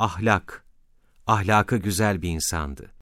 ahlak, ahlakı güzel bir insandı.